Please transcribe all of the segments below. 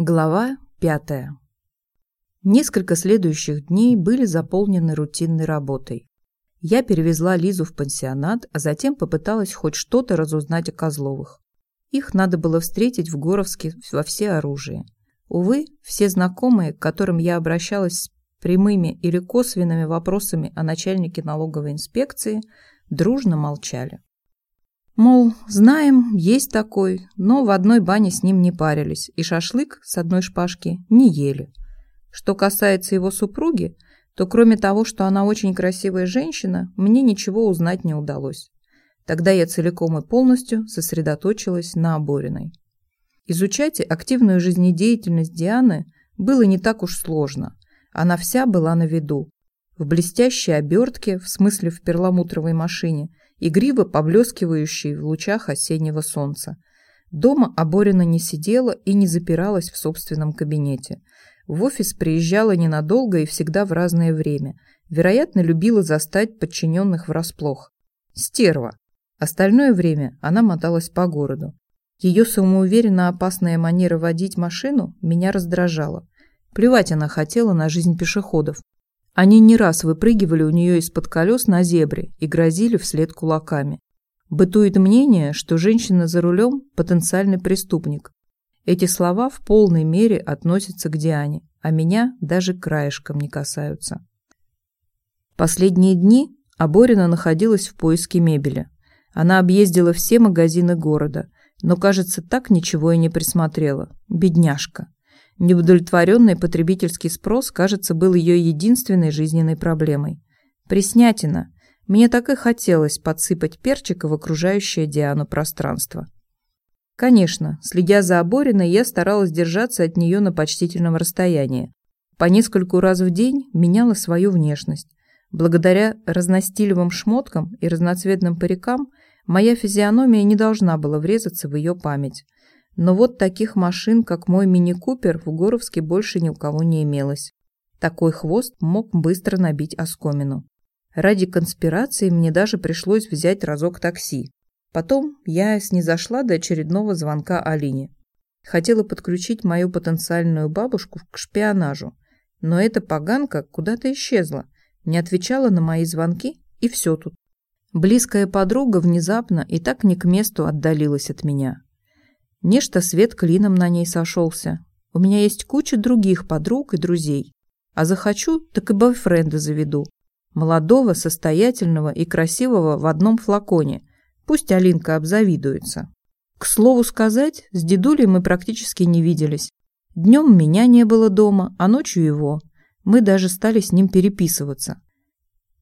Глава пятая. Несколько следующих дней были заполнены рутинной работой. Я перевезла Лизу в пансионат, а затем попыталась хоть что-то разузнать о Козловых. Их надо было встретить в Горовске во всеоружии. Увы, все знакомые, к которым я обращалась с прямыми или косвенными вопросами о начальнике налоговой инспекции, дружно молчали. Мол, знаем, есть такой, но в одной бане с ним не парились, и шашлык с одной шпажки не ели. Что касается его супруги, то кроме того, что она очень красивая женщина, мне ничего узнать не удалось. Тогда я целиком и полностью сосредоточилась на Обориной. Изучать активную жизнедеятельность Дианы было не так уж сложно. Она вся была на виду. В блестящей обертке, в смысле в перламутровой машине, игриво поблескивающей в лучах осеннего солнца. Дома Аборина не сидела и не запиралась в собственном кабинете. В офис приезжала ненадолго и всегда в разное время. Вероятно, любила застать подчиненных врасплох. Стерва. Остальное время она моталась по городу. Ее самоуверенно опасная манера водить машину меня раздражала. Плевать она хотела на жизнь пешеходов. Они не раз выпрыгивали у нее из-под колес на зебре и грозили вслед кулаками. Бытует мнение, что женщина за рулем – потенциальный преступник. Эти слова в полной мере относятся к Диане, а меня даже краешком не касаются. Последние дни Аборина находилась в поиске мебели. Она объездила все магазины города, но, кажется, так ничего и не присмотрела. Бедняжка. Неудовлетворенный потребительский спрос, кажется, был ее единственной жизненной проблемой. Приснятина. Мне так и хотелось подсыпать перчика в окружающее Диану пространство. Конечно, следя за Обориной, я старалась держаться от нее на почтительном расстоянии. По нескольку раз в день меняла свою внешность. Благодаря разностилевым шмоткам и разноцветным парикам моя физиономия не должна была врезаться в ее память. Но вот таких машин, как мой мини-купер, в Горовске больше ни у кого не имелось. Такой хвост мог быстро набить оскомину. Ради конспирации мне даже пришлось взять разок такси. Потом я снизошла до очередного звонка Алине. Хотела подключить мою потенциальную бабушку к шпионажу, но эта поганка куда-то исчезла, не отвечала на мои звонки, и все тут. Близкая подруга внезапно и так не к месту отдалилась от меня. Нечто свет клином на ней сошелся. У меня есть куча других подруг и друзей. А захочу, так и бойфренда заведу. Молодого, состоятельного и красивого в одном флаконе. Пусть Алинка обзавидуется. К слову сказать, с дедулей мы практически не виделись. Днем меня не было дома, а ночью его. Мы даже стали с ним переписываться.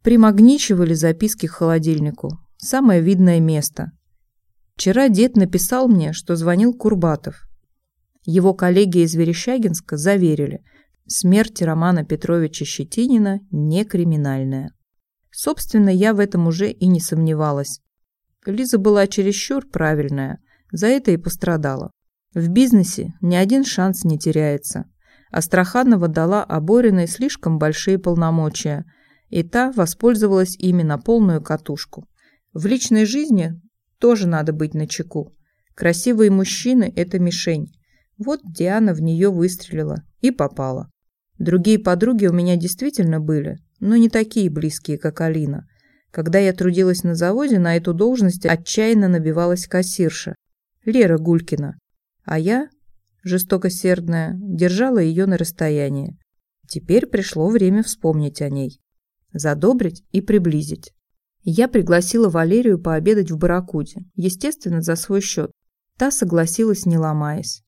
Примагничивали записки к холодильнику. Самое видное место. Вчера дед написал мне, что звонил Курбатов. Его коллеги из Верещагинска заверили, смерть Романа Петровича Щетинина не криминальная. Собственно, я в этом уже и не сомневалась. Лиза была чересчур правильная, за это и пострадала. В бизнесе ни один шанс не теряется. Астраханова дала Обориной слишком большие полномочия, и та воспользовалась ими на полную катушку. В личной жизни тоже надо быть начеку. Красивые мужчины – это мишень. Вот Диана в нее выстрелила и попала. Другие подруги у меня действительно были, но не такие близкие, как Алина. Когда я трудилась на заводе, на эту должность отчаянно набивалась кассирша. Лера Гулькина. А я, жестокосердная, держала ее на расстоянии. Теперь пришло время вспомнить о ней. Задобрить и приблизить. Я пригласила Валерию пообедать в Баракуте, естественно, за свой счет. Та согласилась, не ломаясь.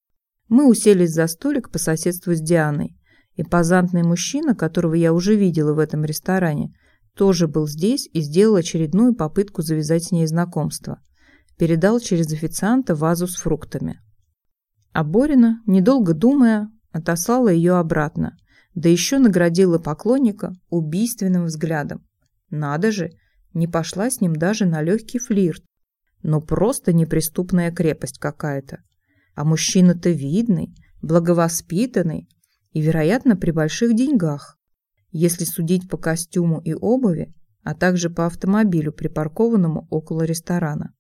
Мы уселись за столик по соседству с Дианой. Импозантный мужчина, которого я уже видела в этом ресторане, тоже был здесь и сделал очередную попытку завязать с ней знакомство. Передал через официанта вазу с фруктами. А Борина, недолго думая, отослала ее обратно, да еще наградила поклонника убийственным взглядом. Надо же, не пошла с ним даже на легкий флирт. но просто неприступная крепость какая-то. А мужчина-то видный, благовоспитанный и, вероятно, при больших деньгах. Если судить по костюму и обуви, а также по автомобилю, припаркованному около ресторана.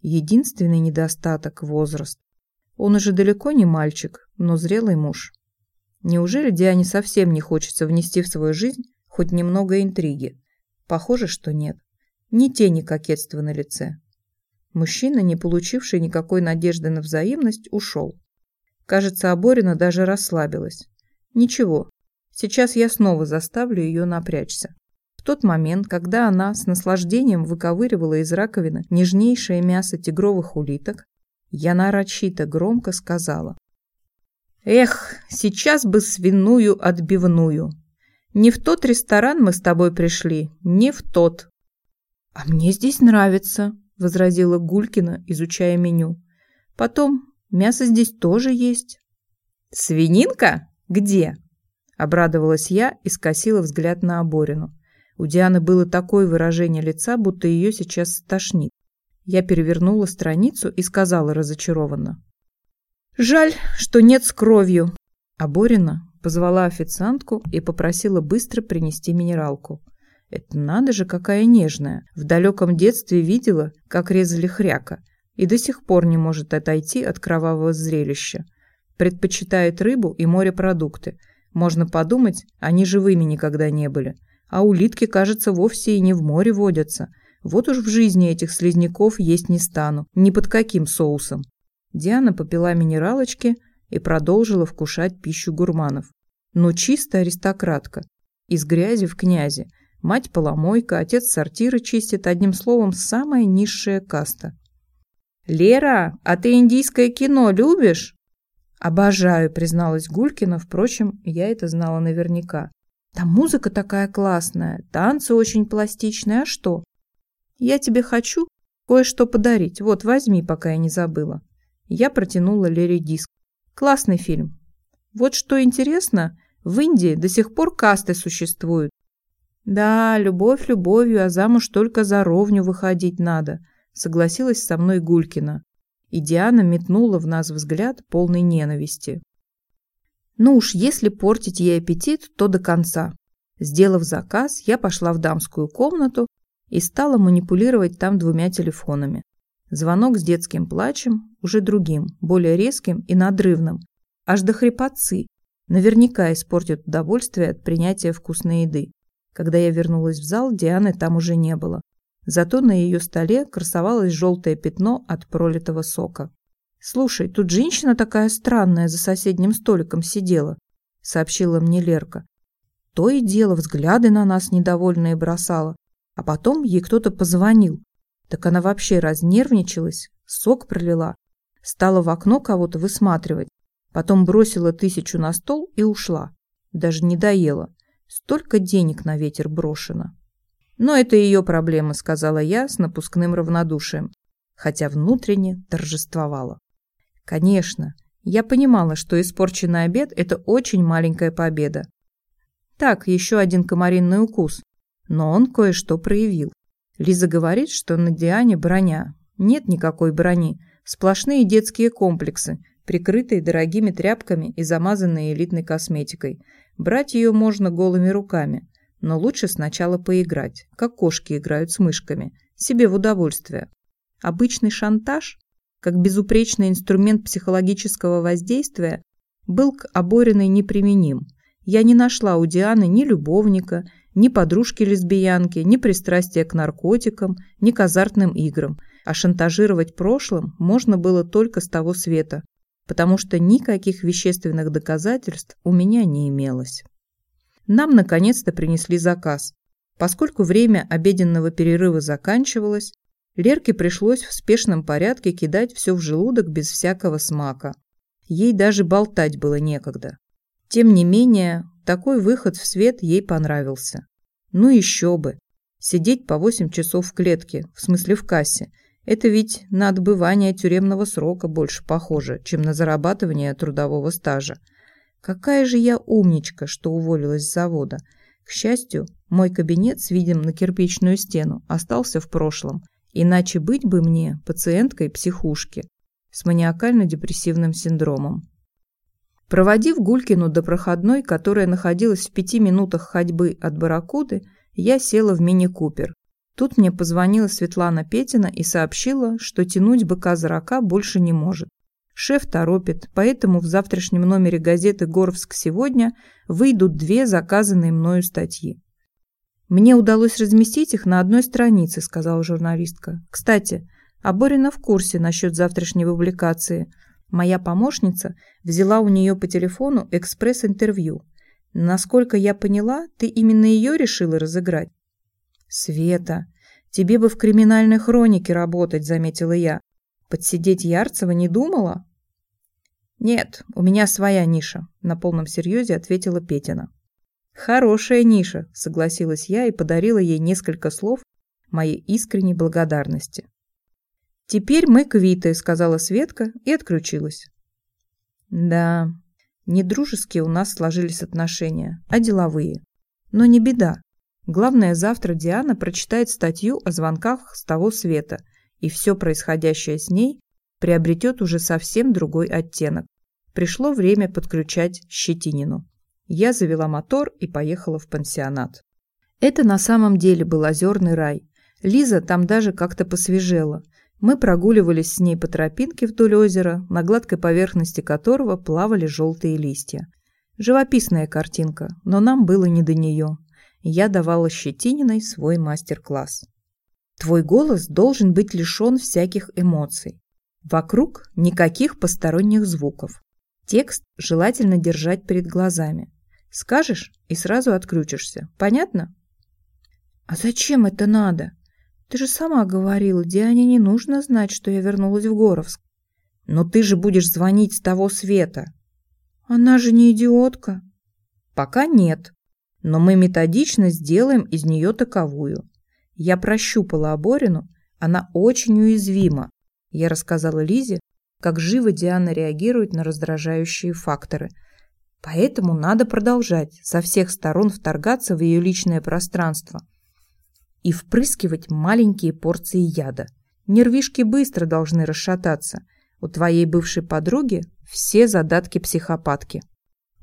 Единственный недостаток – возраст. Он уже далеко не мальчик, но зрелый муж. Неужели Диане совсем не хочется внести в свою жизнь хоть немного интриги? Похоже, что нет. Ни тени кокетства на лице. Мужчина, не получивший никакой надежды на взаимность, ушел. Кажется, Аборина даже расслабилась. Ничего, сейчас я снова заставлю ее напрячься. В тот момент, когда она с наслаждением выковыривала из раковины нежнейшее мясо тигровых улиток, я нарочито громко сказала. «Эх, сейчас бы свиную отбивную. Не в тот ресторан мы с тобой пришли, не в тот». «А мне здесь нравится», — возразила Гулькина, изучая меню. «Потом, мясо здесь тоже есть». «Свининка? Где?» Обрадовалась я и скосила взгляд на Оборину. У Дианы было такое выражение лица, будто ее сейчас стошнит. Я перевернула страницу и сказала разочарованно. «Жаль, что нет с кровью». Оборина позвала официантку и попросила быстро принести минералку. Это надо же, какая нежная. В далеком детстве видела, как резали хряка, и до сих пор не может отойти от кровавого зрелища. Предпочитает рыбу и морепродукты. Можно подумать, они живыми никогда не были. А улитки, кажется, вовсе и не в море водятся. Вот уж в жизни этих слизняков есть не стану, ни под каким соусом. Диана попила минералочки и продолжила вкушать пищу гурманов. Но чисто аристократка. Из грязи в князи – Мать поломойка, отец сортиры чистит, одним словом, самая низшая каста. «Лера, а ты индийское кино любишь?» «Обожаю», — призналась Гулькина, впрочем, я это знала наверняка. «Там музыка такая классная, танцы очень пластичные, а что?» «Я тебе хочу кое-что подарить, вот возьми, пока я не забыла». Я протянула Лере диск. «Классный фильм. Вот что интересно, в Индии до сих пор касты существуют, «Да, любовь любовью, а замуж только за ровню выходить надо», согласилась со мной Гулькина. И Диана метнула в нас взгляд полной ненависти. Ну уж если портить ей аппетит, то до конца. Сделав заказ, я пошла в дамскую комнату и стала манипулировать там двумя телефонами. Звонок с детским плачем, уже другим, более резким и надрывным, аж до хрипотцы, наверняка испортит удовольствие от принятия вкусной еды. Когда я вернулась в зал, Дианы там уже не было. Зато на ее столе красовалось желтое пятно от пролитого сока. «Слушай, тут женщина такая странная за соседним столиком сидела», — сообщила мне Лерка. То и дело взгляды на нас недовольные бросала. А потом ей кто-то позвонил. Так она вообще разнервничалась, сок пролила. Стала в окно кого-то высматривать. Потом бросила тысячу на стол и ушла. Даже не доела. Столько денег на ветер брошено. Но это ее проблема, сказала я с напускным равнодушием, хотя внутренне торжествовала. Конечно, я понимала, что испорченный обед – это очень маленькая победа. Так, еще один комаринный укус. Но он кое-что проявил. Лиза говорит, что на Диане броня. Нет никакой брони. Сплошные детские комплексы, прикрытые дорогими тряпками и замазанные элитной косметикой – Брать ее можно голыми руками, но лучше сначала поиграть, как кошки играют с мышками, себе в удовольствие. Обычный шантаж, как безупречный инструмент психологического воздействия, был к оборенной неприменим. Я не нашла у Дианы ни любовника, ни подружки-лесбиянки, ни пристрастия к наркотикам, ни к азартным играм, а шантажировать прошлым можно было только с того света, потому что никаких вещественных доказательств у меня не имелось. Нам наконец-то принесли заказ. Поскольку время обеденного перерыва заканчивалось, Лерке пришлось в спешном порядке кидать все в желудок без всякого смака. Ей даже болтать было некогда. Тем не менее, такой выход в свет ей понравился. Ну еще бы. Сидеть по 8 часов в клетке, в смысле в кассе – это ведь на отбывание тюремного срока больше похоже, чем на зарабатывание трудового стажа. Какая же я умничка, что уволилась с завода. К счастью, мой кабинет с видом на кирпичную стену остался в прошлом. Иначе быть бы мне пациенткой психушки с маниакально-депрессивным синдромом. Проводив Гулькину до проходной, которая находилась в пяти минутах ходьбы от Барракуды, я села в мини-купер Тут мне позвонила Светлана Петина и сообщила, что тянуть быка за рока больше не может. Шеф торопит, поэтому в завтрашнем номере газеты «Горовск сегодня» выйдут две заказанные мною статьи. «Мне удалось разместить их на одной странице», — сказала журналистка. «Кстати, Аборина в курсе насчет завтрашней публикации. Моя помощница взяла у нее по телефону экспресс-интервью. Насколько я поняла, ты именно ее решила разыграть?» «Света, тебе бы в криминальной хронике работать», — заметила я. Подсидеть Ярцева не думала? Нет, у меня своя ниша, на полном серьезе ответила Петина. Хорошая ниша, согласилась я и подарила ей несколько слов моей искренней благодарности. Теперь мы квиты, сказала Светка и отключилась. Да, не дружеские у нас сложились отношения, а деловые. Но не беда. Главное, завтра Диана прочитает статью о звонках с того света – и все происходящее с ней приобретет уже совсем другой оттенок. Пришло время подключать Щетинину. Я завела мотор и поехала в пансионат. Это на самом деле был озерный рай. Лиза там даже как-то посвежела. Мы прогуливались с ней по тропинке вдоль озера, на гладкой поверхности которого плавали желтые листья. Живописная картинка, но нам было не до нее. Я давала Щетининой свой мастер-класс. Твой голос должен быть лишен всяких эмоций. Вокруг никаких посторонних звуков. Текст желательно держать перед глазами. Скажешь и сразу отключишься. Понятно? А зачем это надо? Ты же сама говорила, Диане не нужно знать, что я вернулась в Горовск. Но ты же будешь звонить с того света. Она же не идиотка. Пока нет. Но мы методично сделаем из нее таковую. Я прощупала Аборину, она очень уязвима. Я рассказала Лизе, как живо Диана реагирует на раздражающие факторы. Поэтому надо продолжать со всех сторон вторгаться в ее личное пространство и впрыскивать маленькие порции яда. Нервишки быстро должны расшататься. У твоей бывшей подруги все задатки психопатки.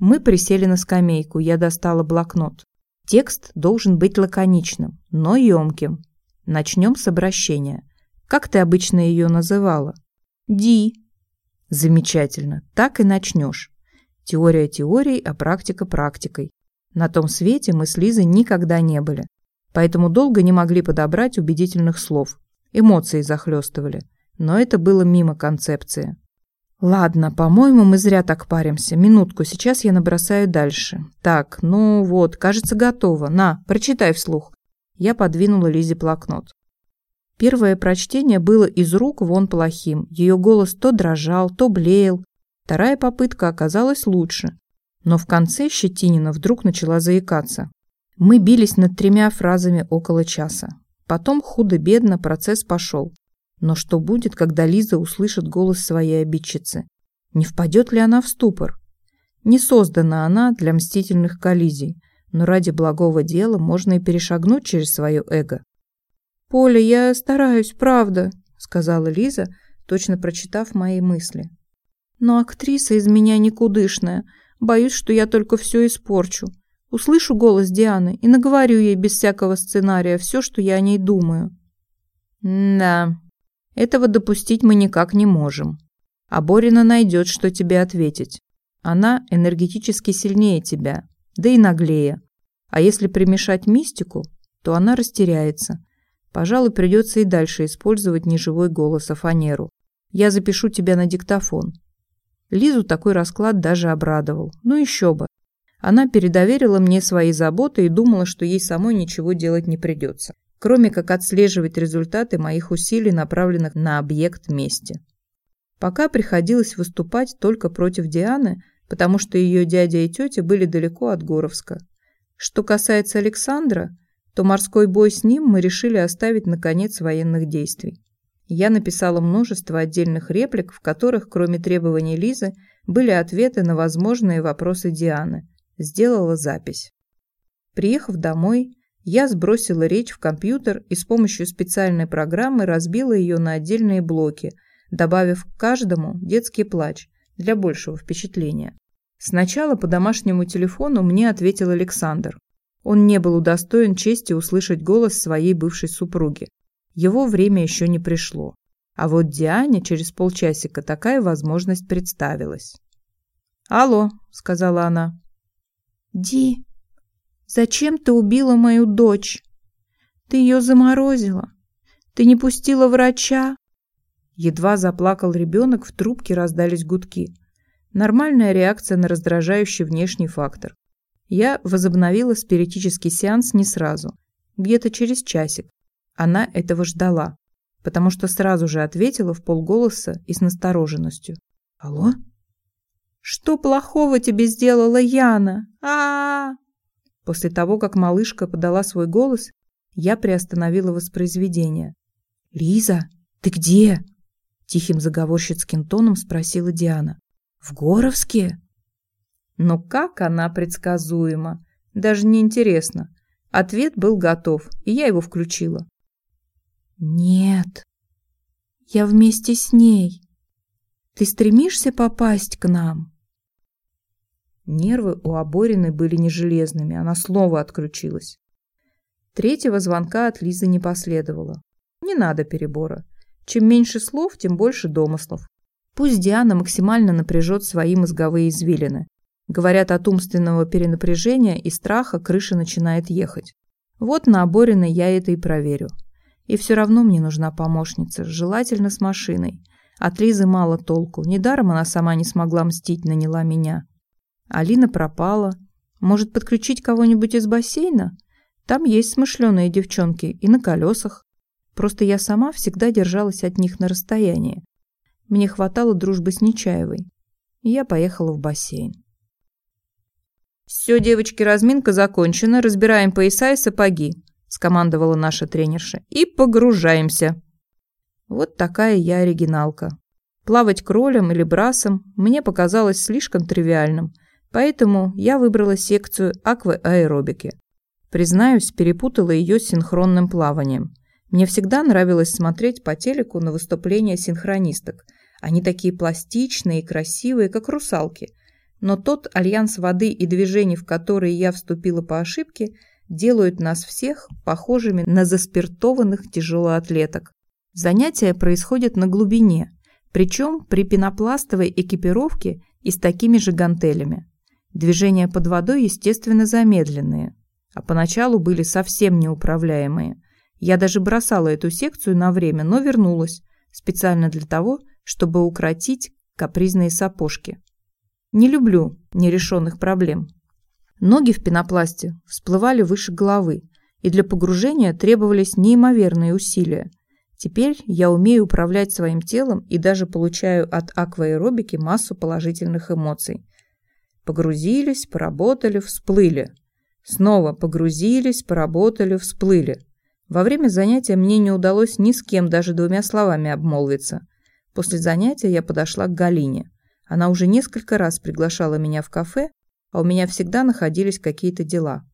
Мы присели на скамейку, я достала блокнот. Текст должен быть лаконичным, но емким. Начнем с обращения. Как ты обычно ее называла? Ди. Замечательно. Так и начнешь. Теория теорией, а практика практикой. На том свете мы с Лизой никогда не были. Поэтому долго не могли подобрать убедительных слов. Эмоции захлестывали. Но это было мимо концепции. Ладно, по-моему, мы зря так паримся. Минутку, сейчас я набросаю дальше. Так, ну вот, кажется, готово. На, прочитай вслух. Я подвинула Лизе блокнот. Первое прочтение было из рук вон плохим. Ее голос то дрожал, то блеял. Вторая попытка оказалась лучше. Но в конце Щетинина вдруг начала заикаться. Мы бились над тремя фразами около часа. Потом худо-бедно процесс пошел. Но что будет, когда Лиза услышит голос своей обидчицы? Не впадет ли она в ступор? Не создана она для мстительных коллизий, но ради благого дела можно и перешагнуть через свое эго. «Поля, я стараюсь, правда», — сказала Лиза, точно прочитав мои мысли. «Но актриса из меня никудышная. Боюсь, что я только все испорчу. Услышу голос Дианы и наговорю ей без всякого сценария все, что я о ней думаю». «Да, этого допустить мы никак не можем. А Борина найдет, что тебе ответить. Она энергетически сильнее тебя, да и наглее. А если примешать мистику, то она растеряется. Пожалуй, придется и дальше использовать неживой голос Афанеру. Я запишу тебя на диктофон. Лизу такой расклад даже обрадовал. Ну еще бы. Она передоверила мне свои заботы и думала, что ей самой ничего делать не придется кроме как отслеживать результаты моих усилий, направленных на объект мести. Пока приходилось выступать только против Дианы, потому что ее дядя и тетя были далеко от Горовска. Что касается Александра, то морской бой с ним мы решили оставить на конец военных действий. Я написала множество отдельных реплик, в которых, кроме требований Лизы, были ответы на возможные вопросы Дианы. Сделала запись. Приехав домой, я сбросила речь в компьютер и с помощью специальной программы разбила ее на отдельные блоки, добавив к каждому детский плач для большего впечатления. Сначала по домашнему телефону мне ответил Александр. Он не был удостоен чести услышать голос своей бывшей супруги. Его время еще не пришло. А вот Диане через полчасика такая возможность представилась. «Алло», — сказала она. «Ди, зачем ты убила мою дочь? Ты ее заморозила? Ты не пустила врача?» Едва заплакал ребенок, в трубке раздались гудки. Нормальная реакция на раздражающий внешний фактор. Я возобновила спиритический сеанс не сразу, где-то через часик. Она этого ждала, потому что сразу же ответила в полголоса и с настороженностью. «Алло?» «Что плохого тебе сделала Яна? а, -а, -а После того, как малышка подала свой голос, я приостановила воспроизведение. «Лиза, ты где?» Тихим заговорщицким тоном спросила Диана. «В Горовске?» Но как она предсказуема. Даже не интересно. Ответ был готов, и я его включила. «Нет, я вместе с ней. Ты стремишься попасть к нам?» Нервы у Обориной были не железными, она снова отключилась. Третьего звонка от Лизы не последовало. Не надо перебора. Чем меньше слов, тем больше домыслов. Пусть Диана максимально напряжет свои мозговые извилины. Говорят, от умственного перенапряжения и страха крыша начинает ехать. Вот на Обориной я это и проверю. И все равно мне нужна помощница, желательно с машиной. От Лизы мало толку, недаром она сама не смогла мстить, наняла меня. Алина пропала. Может, подключить кого-нибудь из бассейна? Там есть смышленые девчонки и на колесах. Просто я сама всегда держалась от них на расстоянии. Мне хватало дружбы с Нечаевой. И я поехала в бассейн. «Все, девочки, разминка закончена. Разбираем пояса и сапоги», – скомандовала наша тренерша. «И погружаемся». Вот такая я оригиналка. Плавать кролем или брасом мне показалось слишком тривиальным, поэтому я выбрала секцию акваэробики. Признаюсь, перепутала ее с синхронным плаванием. Мне всегда нравилось смотреть по телеку на выступления синхронисток. Они такие пластичные и красивые, как русалки. Но тот альянс воды и движений, в который я вступила по ошибке, делают нас всех похожими на заспиртованных тяжелоатлеток. Занятия происходят на глубине, причем при пенопластовой экипировке и с такими же гантелями. Движения под водой, естественно, замедленные, а поначалу были совсем неуправляемые. Я даже бросала эту секцию на время, но вернулась, специально для того, чтобы укротить капризные сапожки. Не люблю нерешенных проблем. Ноги в пенопласте всплывали выше головы, и для погружения требовались неимоверные усилия. Теперь я умею управлять своим телом и даже получаю от акваэробики массу положительных эмоций. Погрузились, поработали, всплыли. Снова погрузились, поработали, всплыли. Во время занятия мне не удалось ни с кем даже двумя словами обмолвиться. После занятия я подошла к Галине. Она уже несколько раз приглашала меня в кафе, а у меня всегда находились какие-то дела.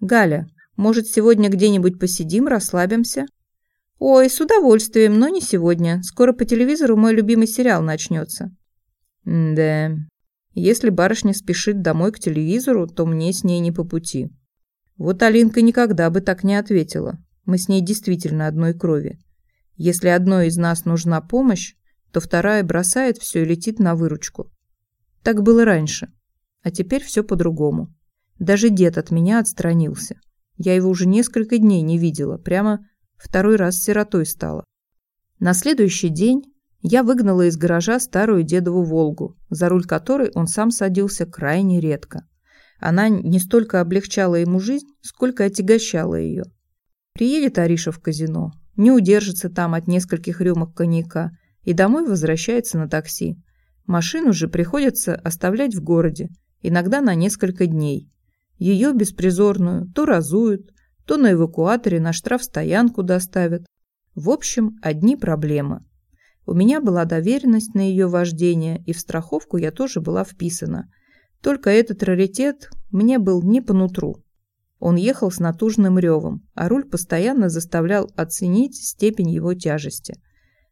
«Галя, может, сегодня где-нибудь посидим, расслабимся?» «Ой, с удовольствием, но не сегодня. Скоро по телевизору мой любимый сериал начнется». «Да, если барышня спешит домой к телевизору, то мне с ней не по пути. Вот Алинка никогда бы так не ответила. Мы с ней действительно одной крови. Если одной из нас нужна помощь, то вторая бросает все и летит на выручку. Так было раньше. А теперь все по-другому. Даже дед от меня отстранился. Я его уже несколько дней не видела, прямо второй раз сиротой стала. На следующий день я выгнала из гаража старую дедову «Волгу», за руль которой он сам садился крайне редко. Она не столько облегчала ему жизнь, сколько отягощала ее. Приедет Ариша в казино, не удержится там от нескольких рюмок коньяка и домой возвращается на такси. Машину же приходится оставлять в городе, иногда на несколько дней. Ее беспризорную то разуют, то на эвакуаторе на штрафстоянку доставят. В общем, одни проблемы. У меня была доверенность на ее вождение, и в страховку я тоже была вписана. Только этот раритет мне был не по нутру. Он ехал с натужным ревом, а руль постоянно заставлял оценить степень его тяжести.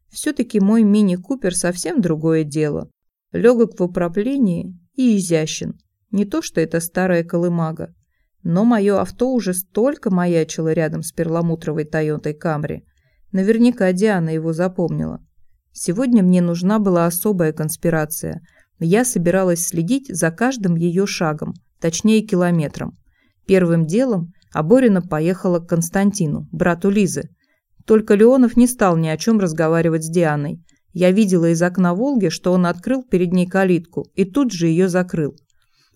Все-таки мой мини-купер совсем другое дело. Легок в управлении и изящен. Не то, что это старая колымага. Но мое авто уже столько маячило рядом с перламутровой Тойотой Камри. Наверняка Диана его запомнила. Сегодня мне нужна была особая конспирация. Я собиралась следить за каждым ее шагом, точнее километром. Первым делом Аборина поехала к Константину, брату Лизы. Только Леонов не стал ни о чем разговаривать с Дианой. Я видела из окна «Волги», что он открыл перед ней калитку и тут же ее закрыл.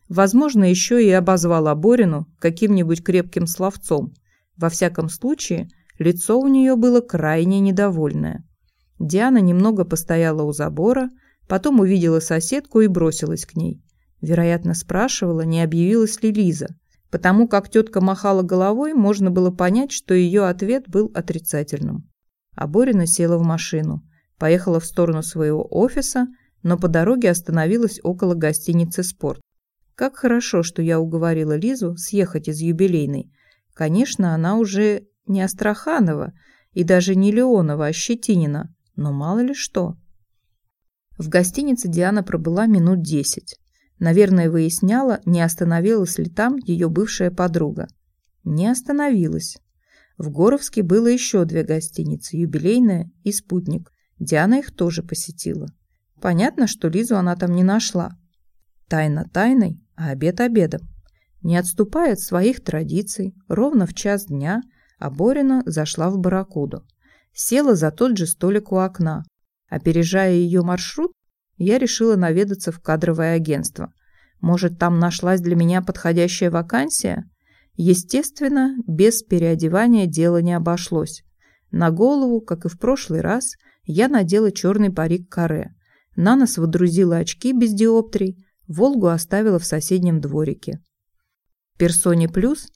Возможно, еще и обозвал Аборину каким-нибудь крепким словцом. Во всяком случае, лицо у нее было крайне недовольное. Диана немного постояла у забора, потом увидела соседку и бросилась к ней. Вероятно, спрашивала, не объявилась ли Лиза. Потому как тетка махала головой, можно было понять, что ее ответ был отрицательным. А Борина села в машину, поехала в сторону своего офиса, но по дороге остановилась около гостиницы «Спорт». Как хорошо, что я уговорила Лизу съехать из юбилейной. Конечно, она уже не Астраханова и даже не Леонова, а Щетинина, но мало ли что. В гостинице Диана пробыла минут десять. Наверное, выясняла, не остановилась ли там ее бывшая подруга. Не остановилась. В Горовске было еще две гостиницы, юбилейная и спутник. Диана их тоже посетила. Понятно, что Лизу она там не нашла. Тайна тайной, а обед обедом. Не отступая от своих традиций, ровно в час дня Аборина зашла в барракуду. Села за тот же столик у окна. Опережая ее маршрут, я решила наведаться в кадровое агентство. Может, там нашлась для меня подходящая вакансия? Естественно, без переодевания дело не обошлось. На голову, как и в прошлый раз, я надела черный парик каре. На нос водрузила очки без диоптрий, Волгу оставила в соседнем дворике. Персоне Плюс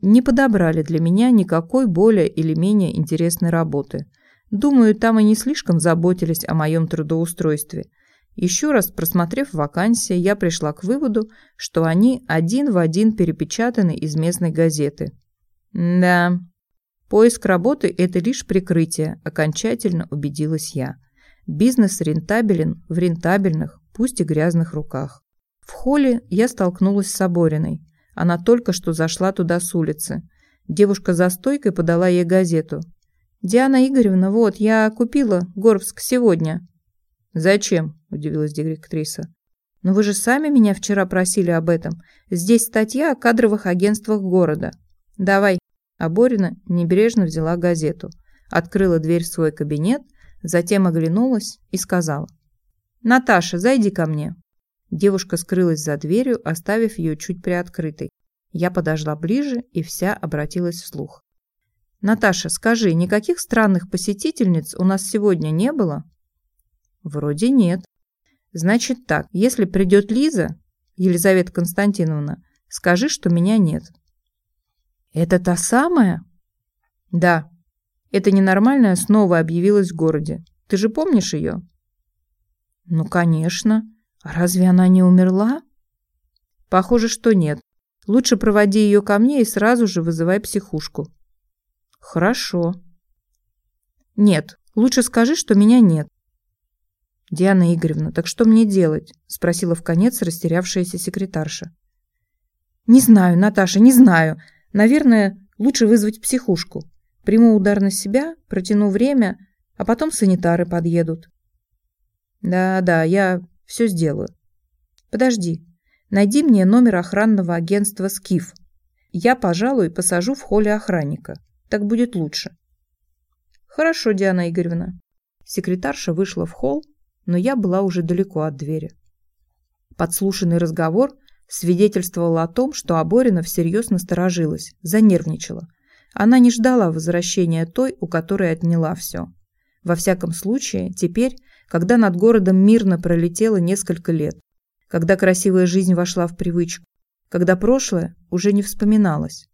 не подобрали для меня никакой более или менее интересной работы. Думаю, там и не слишком заботились о моем трудоустройстве. Еще раз просмотрев вакансии, я пришла к выводу, что они один в один перепечатаны из местной газеты. Да, поиск работы – это лишь прикрытие, окончательно убедилась я. Бизнес рентабелен в рентабельных, пусть и грязных руках. В холле я столкнулась с Собориной. Она только что зашла туда с улицы. Девушка за стойкой подала ей газету. «Диана Игоревна, вот, я купила Горовск сегодня». «Зачем?» – удивилась директриса. «Но вы же сами меня вчера просили об этом. Здесь статья о кадровых агентствах города». «Давай». А Борина небрежно взяла газету, открыла дверь в свой кабинет, затем оглянулась и сказала. «Наташа, зайди ко мне». Девушка скрылась за дверью, оставив ее чуть приоткрытой. Я подошла ближе и вся обратилась вслух. «Наташа, скажи, никаких странных посетительниц у нас сегодня не было?» «Вроде нет». «Значит так, если придет Лиза, Елизавета Константиновна, скажи, что меня нет». «Это та самая?» «Да. Эта ненормальная снова объявилась в городе. Ты же помнишь ее?» «Ну, конечно. Разве она не умерла? Похоже, что нет. Лучше проводи ее ко мне и сразу же вызывай психушку. Хорошо. Нет, лучше скажи, что меня нет. Диана Игоревна, так что мне делать? Спросила в конец растерявшаяся секретарша. Не знаю, Наташа, не знаю. Наверное, лучше вызвать психушку. Приму удар на себя, протяну время, а потом санитары подъедут. Да-да, я все сделаю. Подожди. Найди мне номер охранного агентства «Скиф». Я, пожалуй, посажу в холле охранника. Так будет лучше. Хорошо, Диана Игоревна. Секретарша вышла в холл, но я была уже далеко от двери. Подслушанный разговор свидетельствовал о том, что Аборина всерьез насторожилась, занервничала. Она не ждала возвращения той, у которой отняла все. Во всяком случае, теперь когда над городом мирно пролетело несколько лет, когда красивая жизнь вошла в привычку, когда прошлое уже не вспоминалось.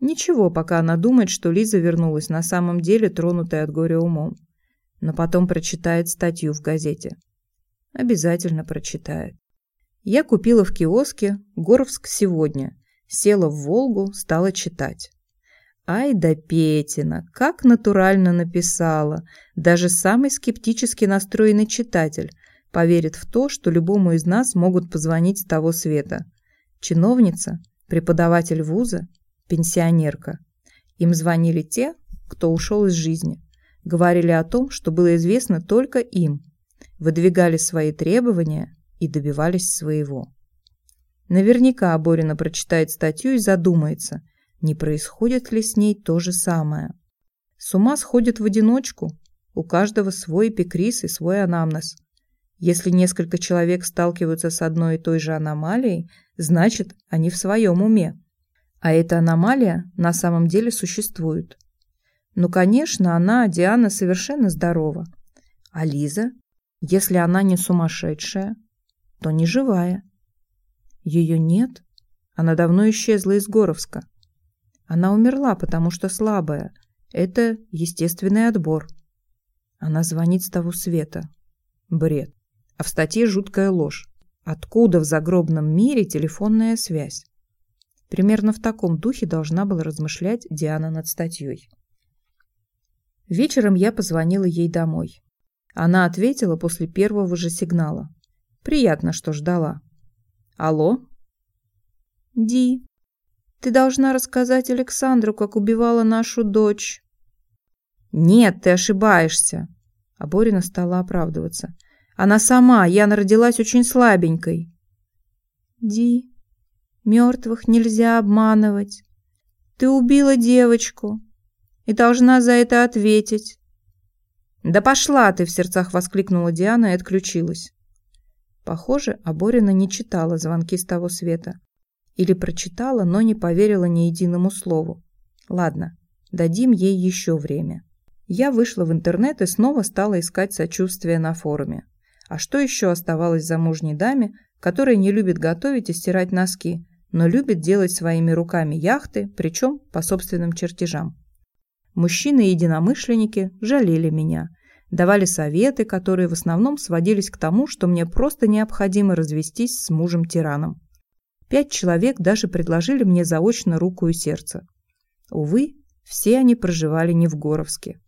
Ничего, пока она думает, что Лиза вернулась на самом деле тронутая от горя умом. Но потом прочитает статью в газете. Обязательно прочитает. Я купила в киоске «Горовск сегодня», села в «Волгу», стала читать. Ай да Петина, как натурально написала. Даже самый скептически настроенный читатель поверит в то, что любому из нас могут позвонить с того света. Чиновница, преподаватель вуза, пенсионерка. Им звонили те, кто ушел из жизни. Говорили о том, что было известно только им. Выдвигали свои требования и добивались своего. Наверняка Аборина прочитает статью и задумается, не происходит ли с ней то же самое. С ума сходит в одиночку, у каждого свой эпикриз и свой анамнез. Если несколько человек сталкиваются с одной и той же аномалией, значит, они в своем уме. А эта аномалия на самом деле существует. Ну, конечно, она, Диана, совершенно здорова. А Лиза, если она не сумасшедшая, то не живая. Ее нет. Она давно исчезла из Горовска. Она умерла, потому что слабая. Это естественный отбор. Она звонит с того света. Бред а в статье жуткая ложь. Откуда в загробном мире телефонная связь? Примерно в таком духе должна была размышлять Диана над статьей. Вечером я позвонила ей домой. Она ответила после первого же сигнала. Приятно, что ждала. Алло? Ди, ты должна рассказать Александру, как убивала нашу дочь. Нет, ты ошибаешься. А Борина стала оправдываться. Она сама, Яна родилась очень слабенькой. Ди, мертвых нельзя обманывать. Ты убила девочку и должна за это ответить. Да пошла ты, в сердцах воскликнула Диана и отключилась. Похоже, Аборина не читала звонки с того света. Или прочитала, но не поверила ни единому слову. Ладно, дадим ей еще время. Я вышла в интернет и снова стала искать сочувствие на форуме. А что еще оставалось замужней даме, которая не любит готовить и стирать носки, но любит делать своими руками яхты, причем по собственным чертежам? Мужчины-единомышленники жалели меня, давали советы, которые в основном сводились к тому, что мне просто необходимо развестись с мужем-тираном. Пять человек даже предложили мне заочно руку и сердце. Увы, все они проживали не в Горовске.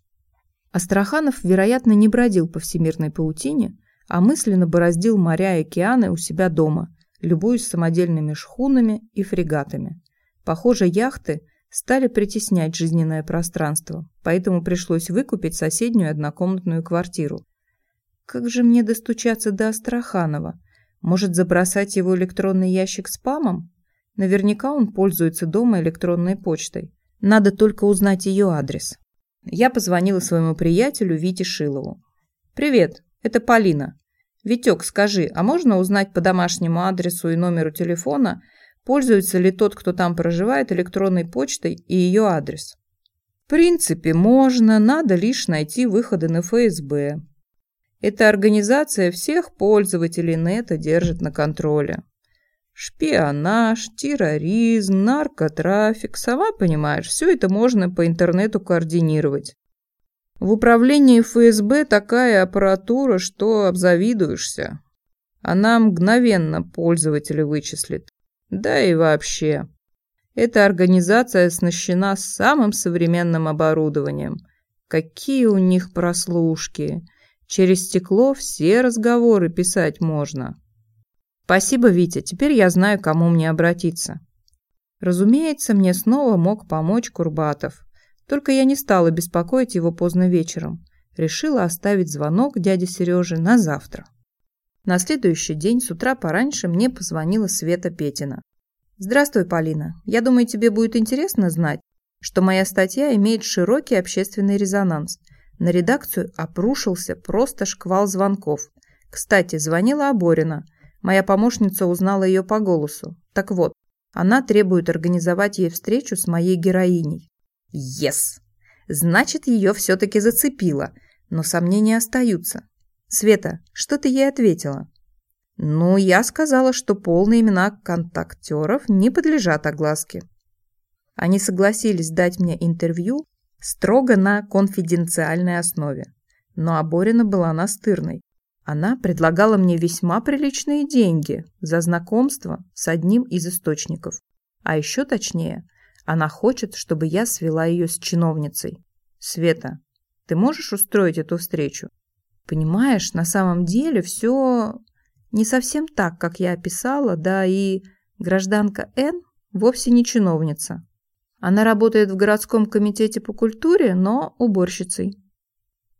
Астраханов, вероятно, не бродил по всемирной паутине, а мысленно бороздил моря и океаны у себя дома, любуясь самодельными шхунами и фрегатами. Похоже, яхты стали притеснять жизненное пространство, поэтому пришлось выкупить соседнюю однокомнатную квартиру. Как же мне достучаться до Астраханова? Может, забросать его электронный ящик спамом? Наверняка он пользуется дома электронной почтой. Надо только узнать ее адрес. Я позвонила своему приятелю Вите Шилову. «Привет, это Полина. Витек, скажи, а можно узнать по домашнему адресу и номеру телефона, пользуется ли тот, кто там проживает, электронной почтой и ее адрес? В принципе, можно, надо лишь найти выходы на ФСБ. Эта организация всех пользователей нета держит на контроле. Шпионаж, терроризм, наркотрафик, сама понимаешь, все это можно по интернету координировать. В управлении ФСБ такая аппаратура, что обзавидуешься. Она мгновенно пользователя вычислит. Да и вообще. Эта организация оснащена самым современным оборудованием. Какие у них прослушки. Через стекло все разговоры писать можно. Спасибо, Витя, теперь я знаю, кому мне обратиться. Разумеется, мне снова мог помочь Курбатов. Только я не стала беспокоить его поздно вечером. Решила оставить звонок дяде Сереже на завтра. На следующий день с утра пораньше мне позвонила Света Петина. «Здравствуй, Полина. Я думаю, тебе будет интересно знать, что моя статья имеет широкий общественный резонанс. На редакцию опрушился просто шквал звонков. Кстати, звонила Аборина. Моя помощница узнала ее по голосу. Так вот, она требует организовать ей встречу с моей героиней. Yes! Значит, ее все-таки зацепило, но сомнения остаются. Света, что ты ей ответила? Ну, я сказала, что полные имена контактеров не подлежат огласке. Они согласились дать мне интервью строго на конфиденциальной основе. Но Аборина была настырной. Она предлагала мне весьма приличные деньги за знакомство с одним из источников. А еще точнее – она хочет, чтобы я свела ее с чиновницей. Света, ты можешь устроить эту встречу? Понимаешь, на самом деле все не совсем так, как я описала, да и гражданка Н вовсе не чиновница. Она работает в городском комитете по культуре, но уборщицей.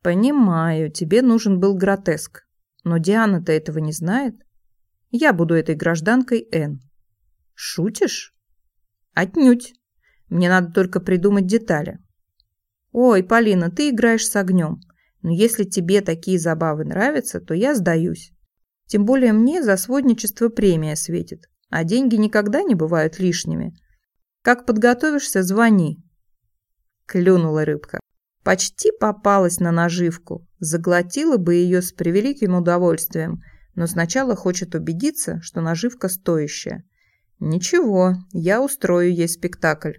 Понимаю, тебе нужен был гротеск. Но Диана-то этого не знает. Я буду этой гражданкой Н. Шутишь? Отнюдь. Мне надо только придумать детали. Ой, Полина, ты играешь с огнем. Но если тебе такие забавы нравятся, то я сдаюсь. Тем более мне за сводничество премия светит, а деньги никогда не бывают лишними. Как подготовишься, звони. Клюнула рыбка. Почти попалась на наживку. Заглотила бы ее с превеликим удовольствием, но сначала хочет убедиться, что наживка стоящая. Ничего, я устрою ей спектакль.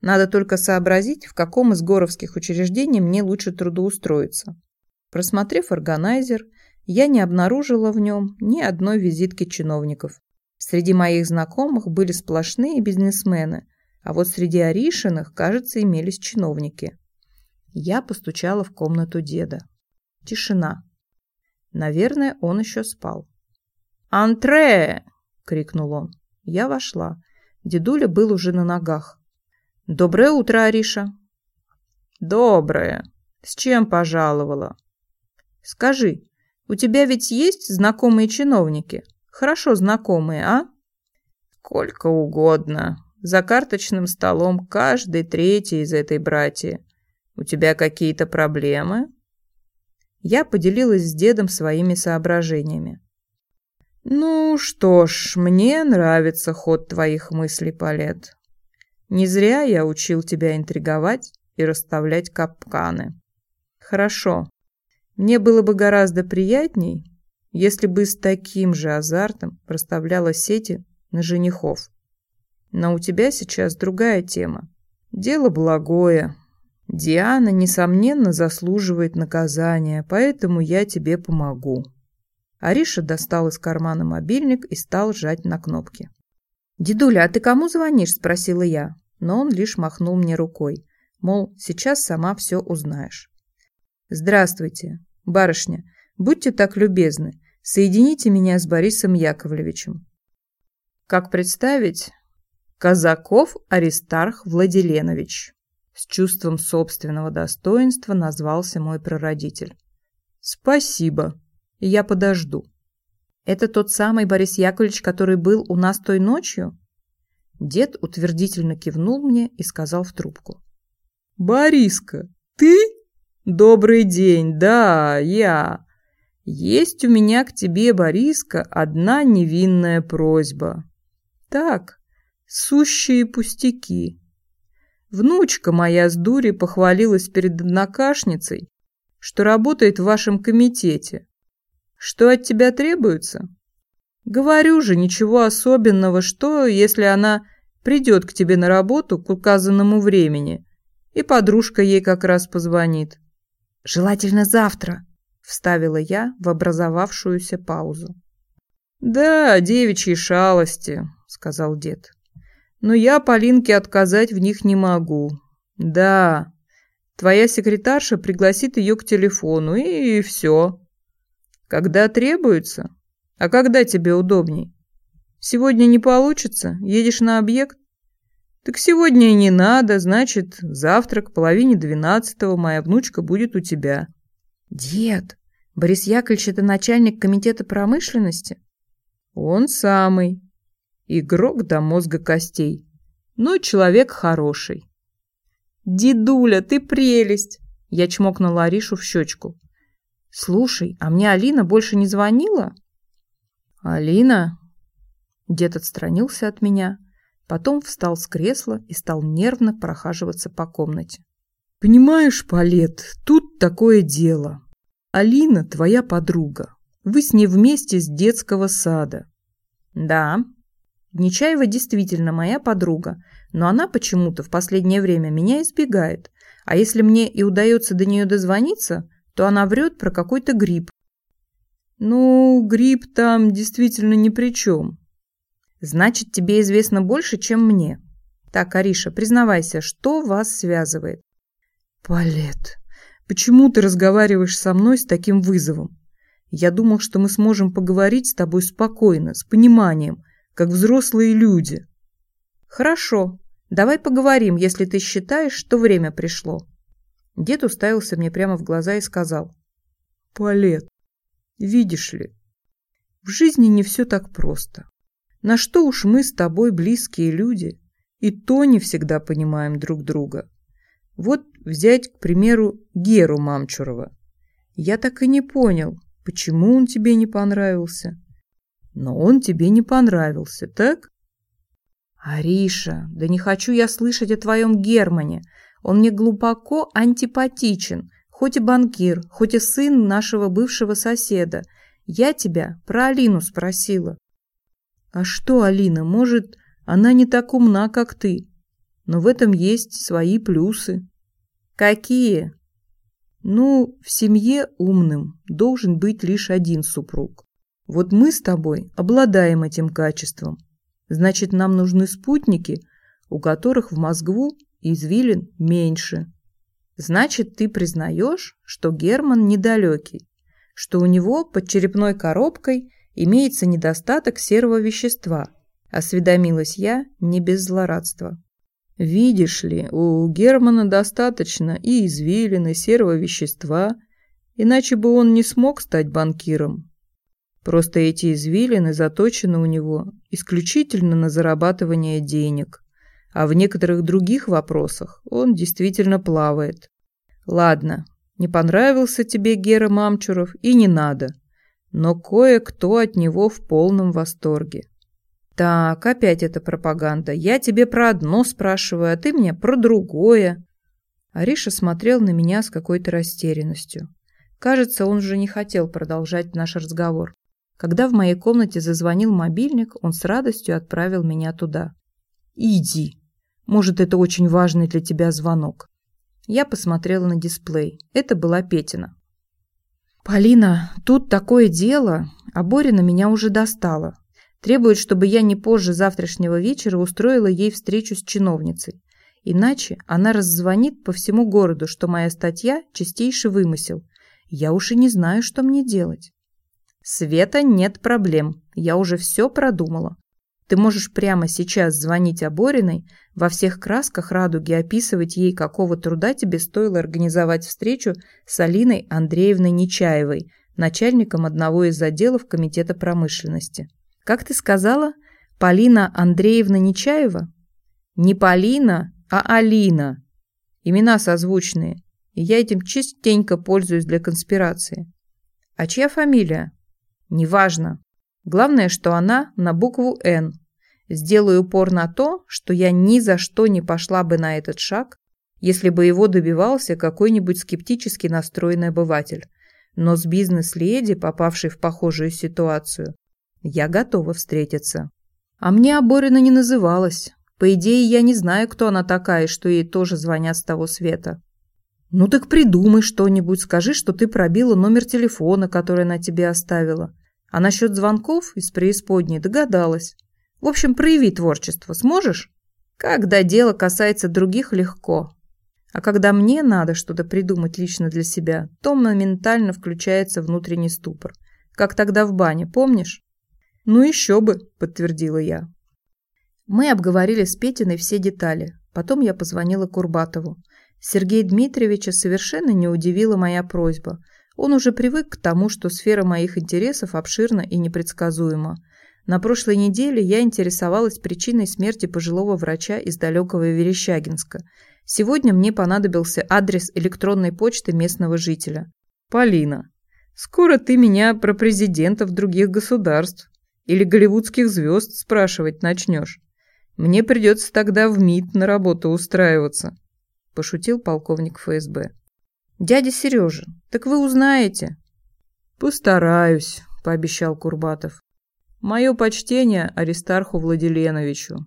Надо только сообразить, в каком из горовских учреждений мне лучше трудоустроиться. Просмотрев органайзер, я не обнаружила в нем ни одной визитки чиновников. Среди моих знакомых были сплошные бизнесмены, а вот среди Аришиных, кажется, имелись чиновники. Я постучала в комнату деда. Тишина. Наверное, он еще спал. «Антре!» — крикнул он. Я вошла. Дедуля был уже на ногах. «Доброе утро, Ариша!» «Доброе! С чем пожаловала?» «Скажи, у тебя ведь есть знакомые чиновники? Хорошо знакомые, а?» «Сколько угодно. За карточным столом каждый третий из этой братьи. У тебя какие-то проблемы?» Я поделилась с дедом своими соображениями. «Ну что ж, мне нравится ход твоих мыслей, Палет. Не зря я учил тебя интриговать и расставлять капканы. Хорошо. Мне было бы гораздо приятней, если бы с таким же азартом расставляла сети на женихов. Но у тебя сейчас другая тема. Дело благое. Диана, несомненно, заслуживает наказания, поэтому я тебе помогу. Ариша достал из кармана мобильник и стал жать на кнопки. «Дедуля, а ты кому звонишь?» – спросила я но он лишь махнул мне рукой, мол, сейчас сама все узнаешь. «Здравствуйте, барышня, будьте так любезны, соедините меня с Борисом Яковлевичем». «Как представить?» «Казаков Аристарх Владиленович», с чувством собственного достоинства назвался мой прародитель. «Спасибо, я подожду». «Это тот самый Борис Яковлевич, который был у нас той ночью?» Дед утвердительно кивнул мне и сказал в трубку. «Бориска, ты? Добрый день, да, я. Есть у меня к тебе, Бориска, одна невинная просьба. Так, сущие пустяки. Внучка моя с дури похвалилась перед однокашницей, что работает в вашем комитете. Что от тебя требуется?» Говорю же, ничего особенного, что, если она придет к тебе на работу к указанному времени, и подружка ей как раз позвонит. «Желательно завтра», — вставила я в образовавшуюся паузу. «Да, девичьи шалости», — сказал дед. «Но я Полинке отказать в них не могу. Да, твоя секретарша пригласит ее к телефону, и все. Когда требуется, а когда тебе удобней? Сегодня не получится? Едешь на объект? Так сегодня и не надо, значит, завтра к половине двенадцатого моя внучка будет у тебя. Дед, Борис Яковлевич это начальник комитета промышленности? Он самый. Игрок до мозга костей. Но человек хороший. Дедуля, ты прелесть! Я чмокнула Аришу в щечку. Слушай, а мне Алина больше не звонила? «Алина?» Дед отстранился от меня, потом встал с кресла и стал нервно прохаживаться по комнате. «Понимаешь, Палет, тут такое дело. Алина твоя подруга. Вы с ней вместе с детского сада». «Да, Нечаева действительно моя подруга, но она почему-то в последнее время меня избегает. А если мне и удается до нее дозвониться, то она врет про какой-то грипп, ну, грипп там действительно ни при чем. Значит, тебе известно больше, чем мне. Так, Ариша, признавайся, что вас связывает? Палет, почему ты разговариваешь со мной с таким вызовом? Я думал, что мы сможем поговорить с тобой спокойно, с пониманием, как взрослые люди. Хорошо, давай поговорим, если ты считаешь, что время пришло. Дед уставился мне прямо в глаза и сказал. «Палет, видишь ли, в жизни не все так просто. На что уж мы с тобой близкие люди, и то не всегда понимаем друг друга. Вот взять, к примеру, Геру Мамчурова. Я так и не понял, почему он тебе не понравился. Но он тебе не понравился, так? Ариша, да не хочу я слышать о твоем Германе. Он мне глубоко антипатичен, хоть и банкир, хоть и сын нашего бывшего соседа. Я тебя про Алину спросила. А что Алина, может, она не так умна, как ты? Но в этом есть свои плюсы. Какие? Ну, в семье умным должен быть лишь один супруг. Вот мы с тобой обладаем этим качеством. Значит, нам нужны спутники, у которых в мозгу извилин меньше. Значит, ты признаешь, что Герман недалекий, что у него под черепной коробкой имеется недостаток серого вещества, осведомилась я не без злорадства. Видишь ли, у Германа достаточно и извилин, и серого вещества, иначе бы он не смог стать банкиром. Просто эти извилины заточены у него исключительно на зарабатывание денег, а в некоторых других вопросах он действительно плавает. Ладно, не понравился тебе Гера Мамчуров и не надо, но кое-кто от него в полном восторге. Так, опять эта пропаганда. Я тебе про одно спрашиваю, а ты мне про другое. Ариша смотрел на меня с какой-то растерянностью. Кажется, он уже не хотел продолжать наш разговор. Когда в моей комнате зазвонил мобильник, он с радостью отправил меня туда. «Иди. Может, это очень важный для тебя звонок». Я посмотрела на дисплей. Это была Петина. «Полина, тут такое дело. А Борина меня уже достала. Требует, чтобы я не позже завтрашнего вечера устроила ей встречу с чиновницей. Иначе она раззвонит по всему городу, что моя статья – чистейший вымысел. Я уж и не знаю, что мне делать. Света, нет проблем. Я уже все продумала. Ты можешь прямо сейчас звонить Обориной, во всех красках радуги описывать ей, какого труда тебе стоило организовать встречу с Алиной Андреевной Нечаевой, начальником одного из отделов Комитета промышленности. Как ты сказала? Полина Андреевна Нечаева? Не Полина, а Алина. Имена созвучные. И я этим частенько пользуюсь для конспирации. А чья фамилия? Неважно. Главное, что она на букву «Н». Сделаю упор на то, что я ни за что не пошла бы на этот шаг, если бы его добивался какой-нибудь скептически настроенный обыватель. Но с бизнес-леди, попавшей в похожую ситуацию, я готова встретиться. А мне Аборина не называлась. По идее, я не знаю, кто она такая, что ей тоже звонят с того света. Ну так придумай что-нибудь, скажи, что ты пробила номер телефона, который она тебе оставила. А насчет звонков из преисподней догадалась. В общем, прояви творчество. Сможешь? Когда дело касается других, легко. А когда мне надо что-то придумать лично для себя, то моментально включается внутренний ступор. Как тогда в бане, помнишь? «Ну еще бы», – подтвердила я. Мы обговорили с Петиной все детали. Потом я позвонила Курбатову. Сергея Дмитриевича совершенно не удивила моя просьба. Он уже привык к тому, что сфера моих интересов обширна и непредсказуема. На прошлой неделе я интересовалась причиной смерти пожилого врача из далекого Верещагинска. Сегодня мне понадобился адрес электронной почты местного жителя. «Полина, скоро ты меня про президентов других государств или голливудских звезд спрашивать начнешь. Мне придется тогда в МИД на работу устраиваться», – пошутил полковник ФСБ. «Дядя Сережа, так вы узнаете?» «Постараюсь», – пообещал Курбатов. «Мое почтение Аристарху Владиленовичу».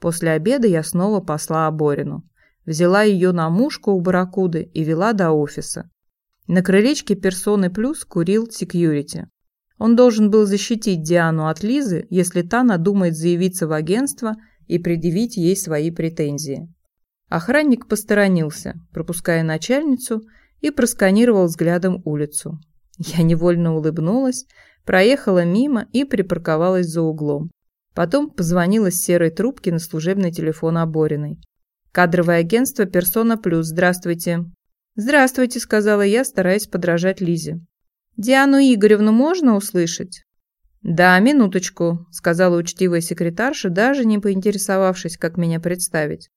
После обеда я снова посла Аборину. Взяла ее на мушку у барракуды и вела до офиса. На крылечке персоны плюс курил секьюрити. Он должен был защитить Диану от Лизы, если та надумает заявиться в агентство и предъявить ей свои претензии. Охранник посторонился, пропуская начальницу, и просканировал взглядом улицу. Я невольно улыбнулась, проехала мимо и припарковалась за углом. Потом позвонила с серой трубки на служебный телефон Обориной. Кадровое агентство «Персона Плюс». Здравствуйте. «Здравствуйте», — сказала я, стараясь подражать Лизе. «Диану Игоревну можно услышать?» «Да, минуточку», — сказала учтивая секретарша, даже не поинтересовавшись, как меня представить.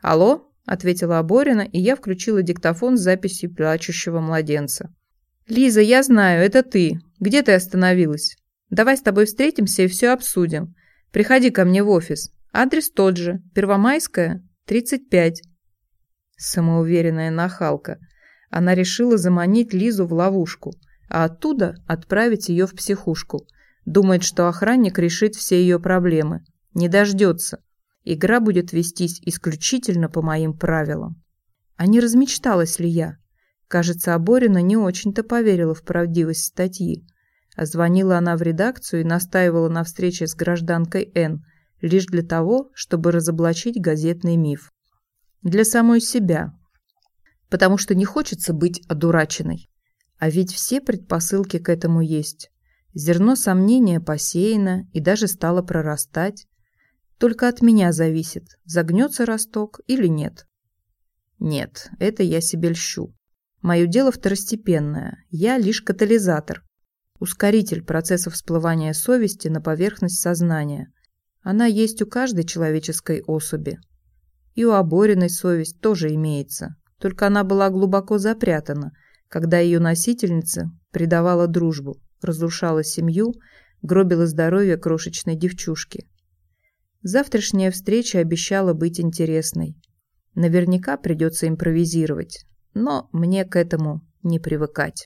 «Алло?» — ответила Аборина, и я включила диктофон с записью плачущего младенца. «Лиза, я знаю, это ты. Где ты остановилась? Давай с тобой встретимся и все обсудим. Приходи ко мне в офис. Адрес тот же. Первомайская, 35». Самоуверенная нахалка. Она решила заманить Лизу в ловушку, а оттуда отправить ее в психушку. Думает, что охранник решит все ее проблемы. Не дождется. Игра будет вестись исключительно по моим правилам. А не размечталась ли я? Кажется, Аборина не очень-то поверила в правдивость статьи. А звонила она в редакцию и настаивала на встрече с гражданкой Н. лишь для того, чтобы разоблачить газетный миф. Для самой себя. Потому что не хочется быть одураченной. А ведь все предпосылки к этому есть. Зерно сомнения посеяно и даже стало прорастать. Только от меня зависит, загнется росток или нет. Нет, это я себе льщу. Мое дело второстепенное, я лишь катализатор, ускоритель процесса всплывания совести на поверхность сознания. Она есть у каждой человеческой особи. И у оборенной совесть тоже имеется, только она была глубоко запрятана, когда ее носительница предавала дружбу разрушала семью, гробила здоровье крошечной девчушки. Завтрашняя встреча обещала быть интересной. Наверняка придется импровизировать, но мне к этому не привыкать.